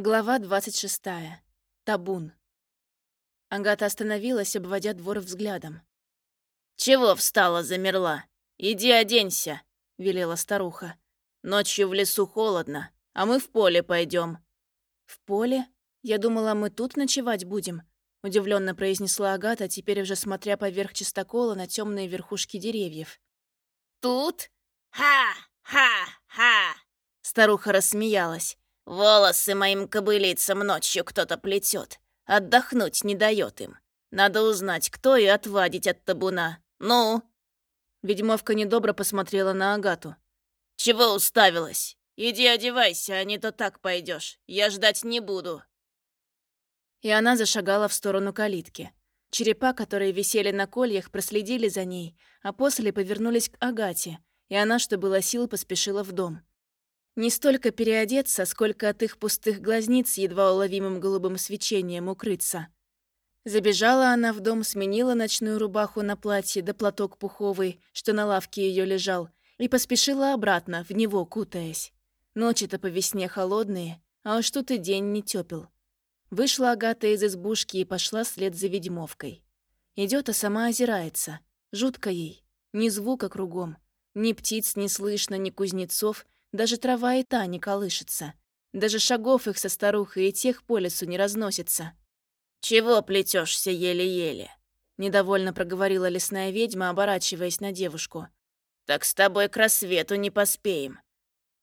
Глава 26. Табун. Агата остановилась, обводя двор взглядом. «Чего встала, замерла? Иди оденься», — велела старуха. «Ночью в лесу холодно, а мы в поле пойдем. «В поле? Я думала, мы тут ночевать будем», — удивленно произнесла Агата, теперь уже смотря поверх чистокола на темные верхушки деревьев. «Тут? Ха-ха-ха!» Старуха рассмеялась. Волосы моим кобылицам ночью кто-то плетет. Отдохнуть не дает им. Надо узнать, кто и отвадить от табуна. Ну?» Ведьмовка недобро посмотрела на Агату. «Чего уставилась? Иди одевайся, а не то так пойдешь. Я ждать не буду». И она зашагала в сторону калитки. Черепа, которые висели на кольях, проследили за ней, а после повернулись к Агате, и она, что было сил, поспешила в дом. Не столько переодеться, сколько от их пустых глазниц едва уловимым голубым свечением укрыться. Забежала она в дом, сменила ночную рубаху на платье да платок пуховый, что на лавке ее лежал, и поспешила обратно, в него кутаясь. Ночи-то по весне холодные, а уж тут и день не тепел. Вышла Агата из избушки и пошла вслед за ведьмовкой. Идет, а сама озирается. Жутко ей. Ни звука кругом. Ни птиц не слышно, ни кузнецов — даже трава и та не колышется. Даже шагов их со старухой и тех по лесу не разносится. «Чего плетешься еле-еле?» Недовольно проговорила лесная ведьма, оборачиваясь на девушку. «Так с тобой к рассвету не поспеем».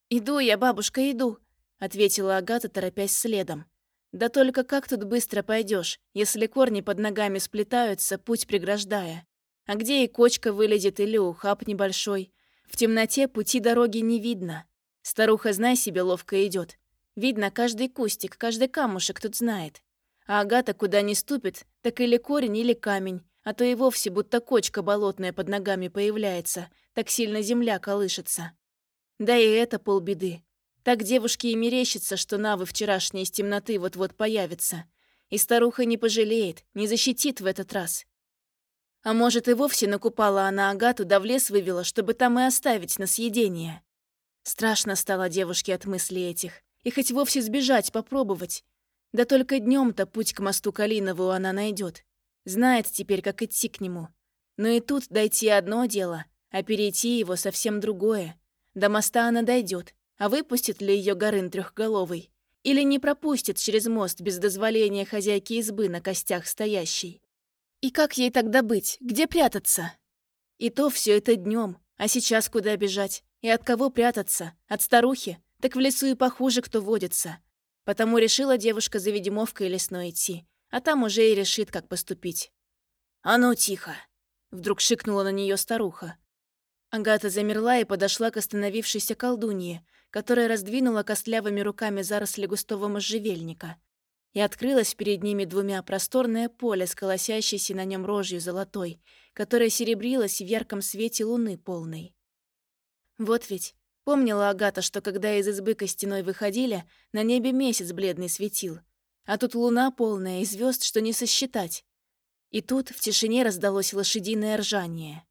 «Иду я, бабушка, иду», — ответила Агата, торопясь следом. «Да только как тут быстро пойдешь, если корни под ногами сплетаются, путь преграждая? А где и кочка вылезет или ухаб небольшой? В темноте пути дороги не видно. Старуха, знай себе, ловко идет. Видно, каждый кустик, каждый камушек тут знает. А Агата куда ни ступит, так или корень, или камень, а то и вовсе будто кочка болотная под ногами появляется, так сильно земля колышется. Да и это полбеды. Так девушке и мерещится, что навы вчерашние из темноты вот-вот появятся. И старуха не пожалеет, не защитит в этот раз. А может, и вовсе накупала она Агату, да в лес вывела, чтобы там и оставить на съедение. Страшно стало девушке от мыслей этих. И хоть вовсе сбежать, попробовать. Да только днем то путь к мосту Калинову она найдет. Знает теперь, как идти к нему. Но и тут дойти одно дело, а перейти его совсем другое. До моста она дойдет, а выпустит ли ее Горын трехголовый? Или не пропустит через мост без дозволения хозяйки избы на костях стоящей? И как ей тогда быть? Где прятаться? И то все это днем, а сейчас куда бежать? И от кого прятаться? От старухи? Так в лесу и похуже кто водится. Потому решила девушка за ведьмовкой лесной идти, а там уже и решит, как поступить. «А ну, тихо!» Вдруг шикнула на нее старуха. Агата замерла и подошла к остановившейся колдунье, которая раздвинула костлявыми руками заросли густого можжевельника. И открылось перед ними двумя просторное поле с колосящейся на нем рожью золотой, которая серебрилась в ярком свете луны полной. Вот ведь. Помнила Агата, что когда из избы костяной выходили, на небе месяц бледный светил. А тут луна полная и звезд, что не сосчитать. И тут в тишине раздалось лошадиное ржание.